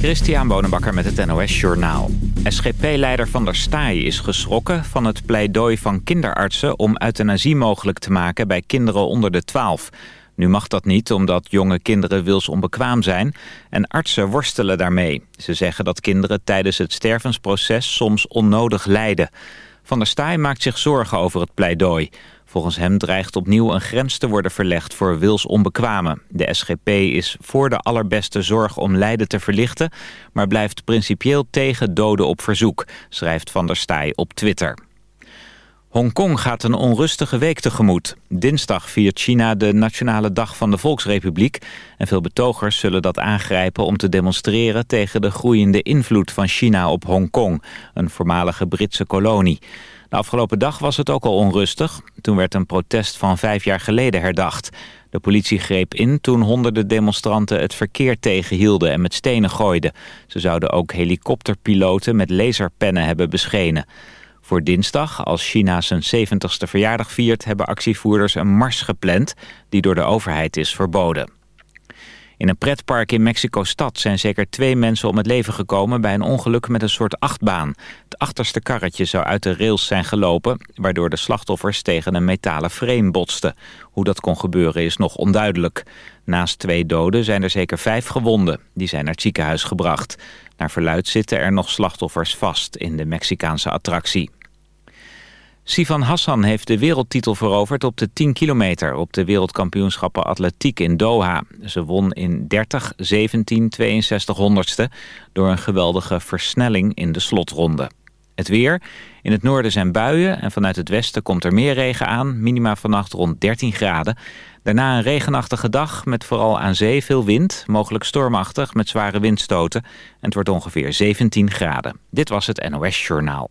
Christian Bonenbakker met het NOS Journaal. SGP-leider Van der Staaij is geschrokken van het pleidooi van kinderartsen... om euthanasie mogelijk te maken bij kinderen onder de 12. Nu mag dat niet omdat jonge kinderen wilsonbekwaam zijn... en artsen worstelen daarmee. Ze zeggen dat kinderen tijdens het stervensproces soms onnodig lijden. Van der Staaij maakt zich zorgen over het pleidooi... Volgens hem dreigt opnieuw een grens te worden verlegd voor wilsonbekwamen. De SGP is voor de allerbeste zorg om lijden te verlichten... maar blijft principieel tegen doden op verzoek, schrijft Van der Staaij op Twitter. Hongkong gaat een onrustige week tegemoet. Dinsdag viert China de Nationale Dag van de Volksrepubliek... en veel betogers zullen dat aangrijpen om te demonstreren... tegen de groeiende invloed van China op Hongkong, een voormalige Britse kolonie. De afgelopen dag was het ook al onrustig. Toen werd een protest van vijf jaar geleden herdacht. De politie greep in toen honderden demonstranten het verkeer tegenhielden en met stenen gooiden. Ze zouden ook helikopterpiloten met laserpennen hebben beschenen. Voor dinsdag, als China zijn 70ste verjaardag viert... hebben actievoerders een mars gepland die door de overheid is verboden. In een pretpark in Mexico-stad zijn zeker twee mensen om het leven gekomen... bij een ongeluk met een soort achtbaan. Het achterste karretje zou uit de rails zijn gelopen... waardoor de slachtoffers tegen een metalen frame botsten. Hoe dat kon gebeuren is nog onduidelijk. Naast twee doden zijn er zeker vijf gewonden. Die zijn naar het ziekenhuis gebracht. Naar verluid zitten er nog slachtoffers vast in de Mexicaanse attractie. Sivan Hassan heeft de wereldtitel veroverd op de 10 kilometer... op de wereldkampioenschappen atletiek in Doha. Ze won in 30, 17, 62 honderdste... door een geweldige versnelling in de slotronde. Het weer. In het noorden zijn buien en vanuit het westen komt er meer regen aan. Minima vannacht rond 13 graden. Daarna een regenachtige dag met vooral aan zee veel wind. Mogelijk stormachtig met zware windstoten. En het wordt ongeveer 17 graden. Dit was het NOS Journaal.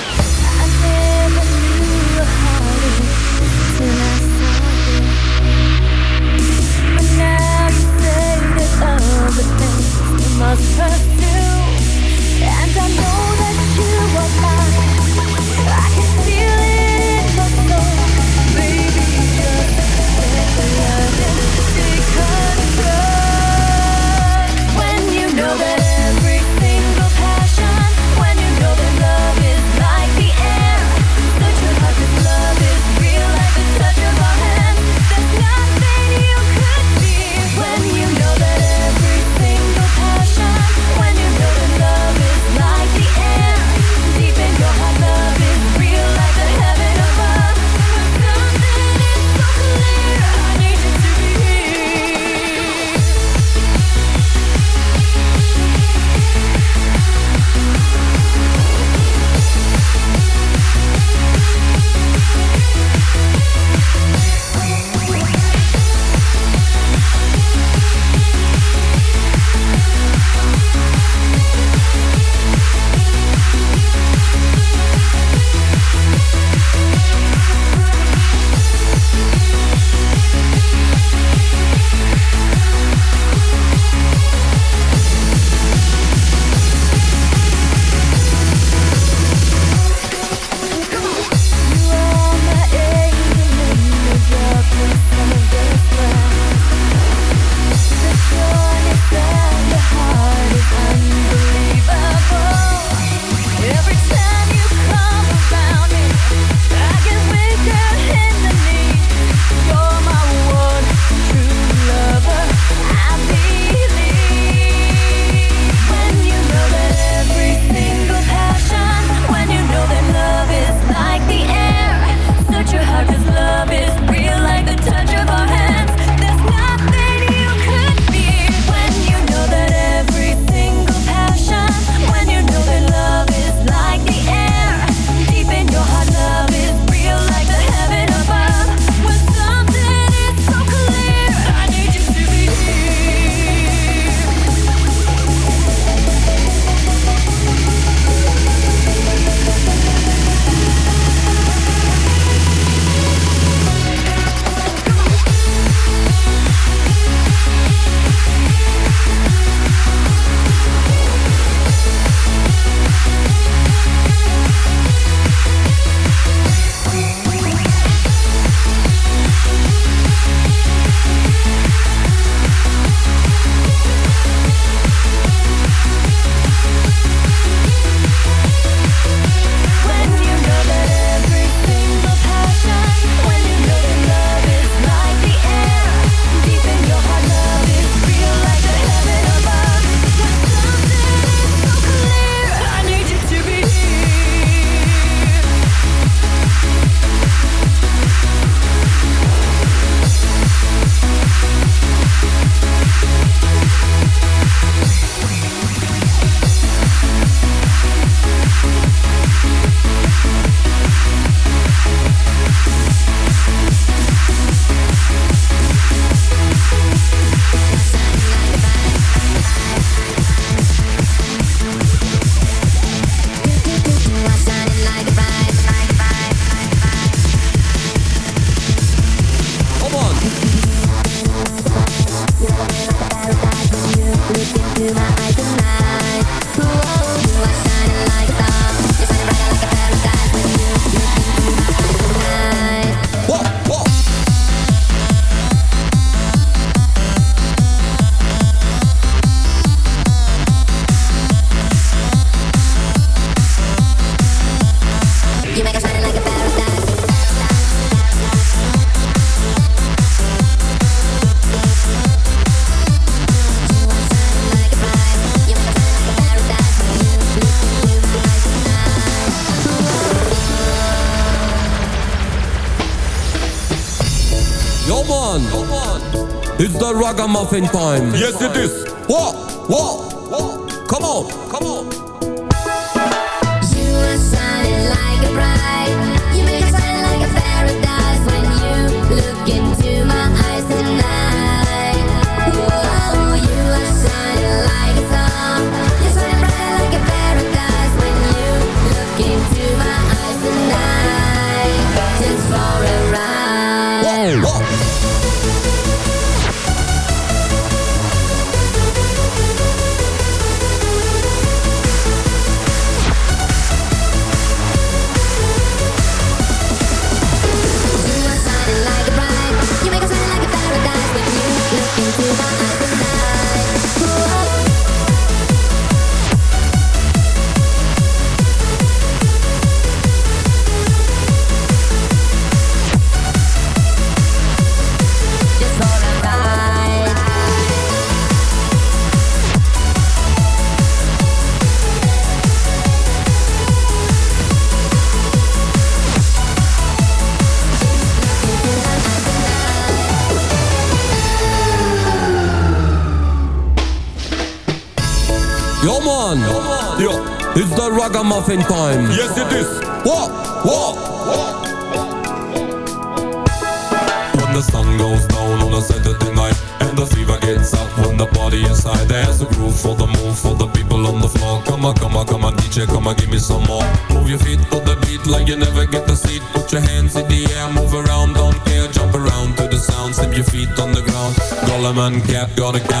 I can feel ragamuffin time. Yes, it is. What? What? man, cap, gonna cap.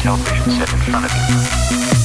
Television set in front of you.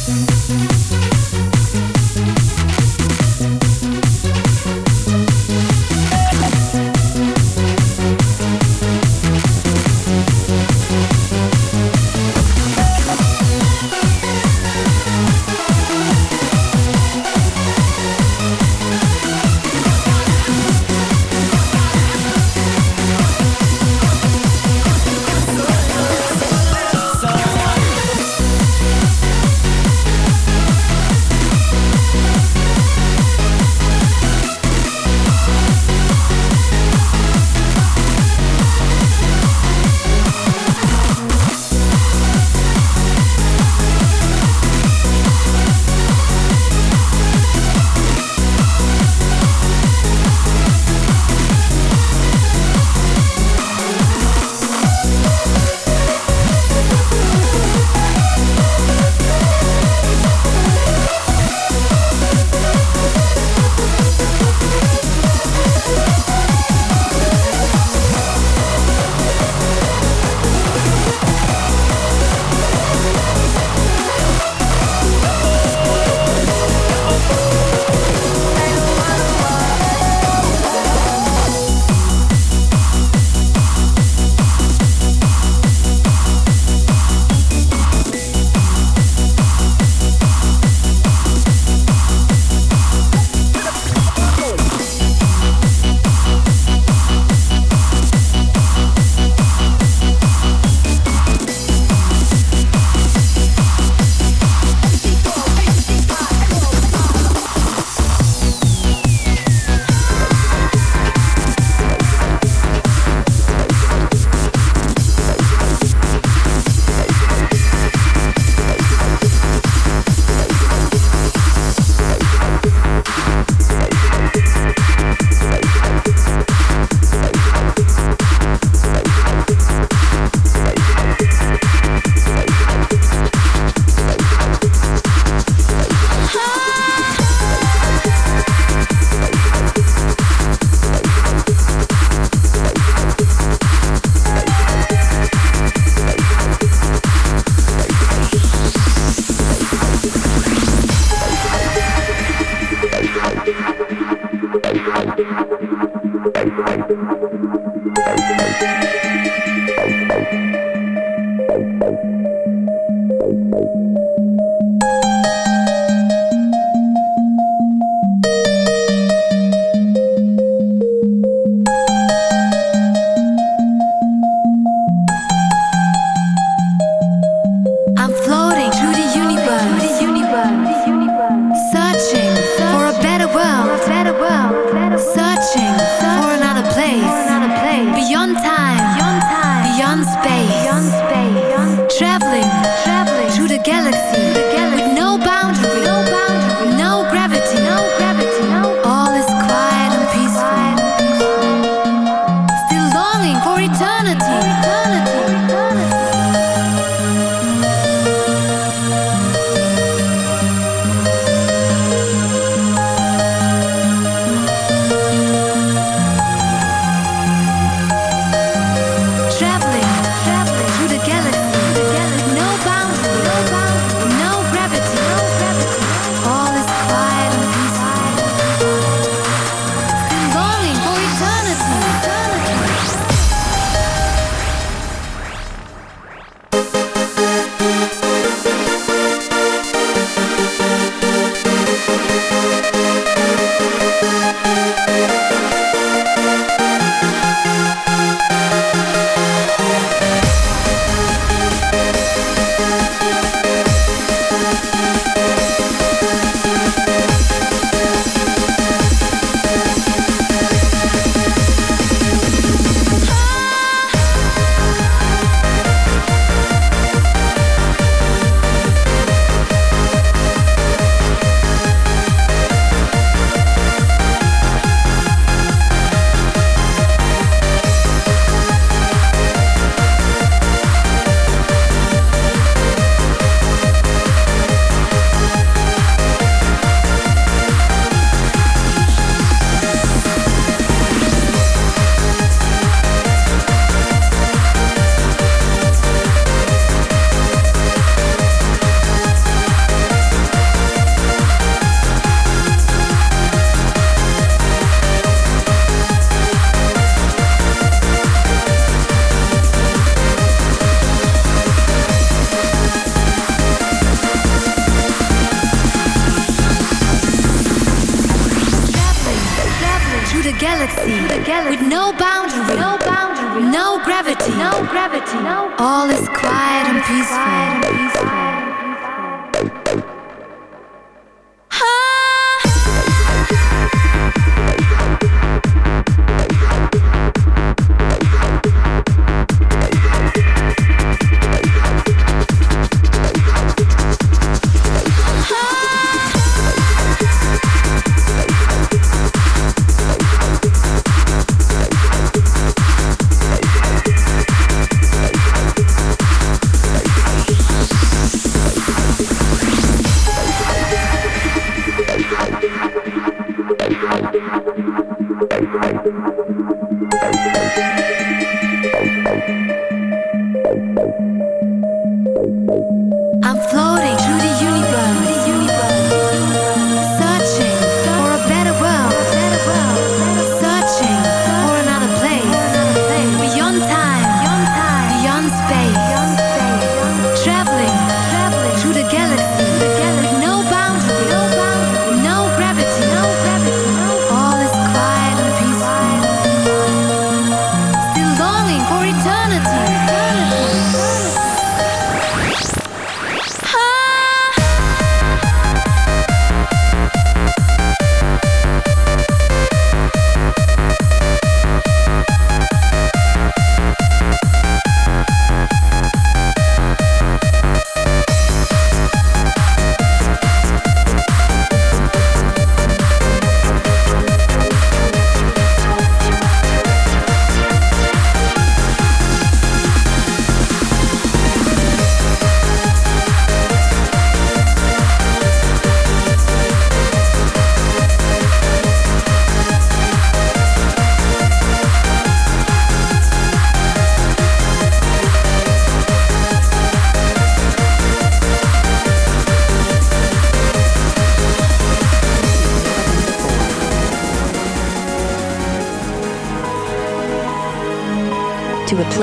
bye, bye.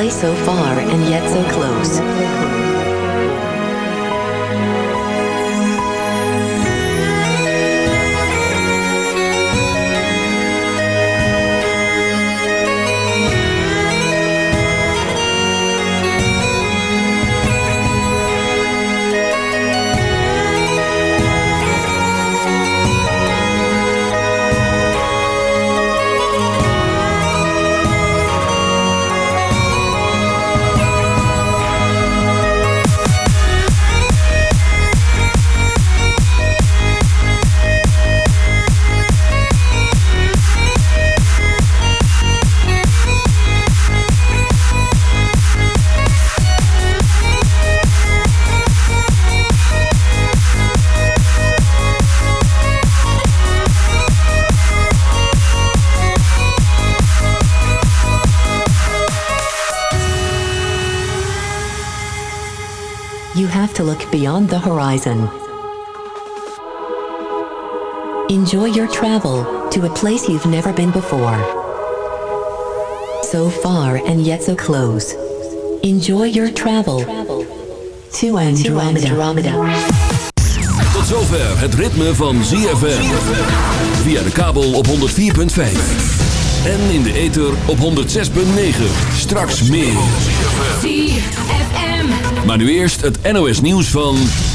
Place so far and yet so close. Horizon. Enjoy your travel to a place you've never been before. So far and yet so close. Enjoy your travel to Andromeda. Tot zover het ritme van ZFM. Via de kabel op 104.5. En in de ether op 106.9. Straks meer. ZFM. Maar nu eerst het NOS nieuws van...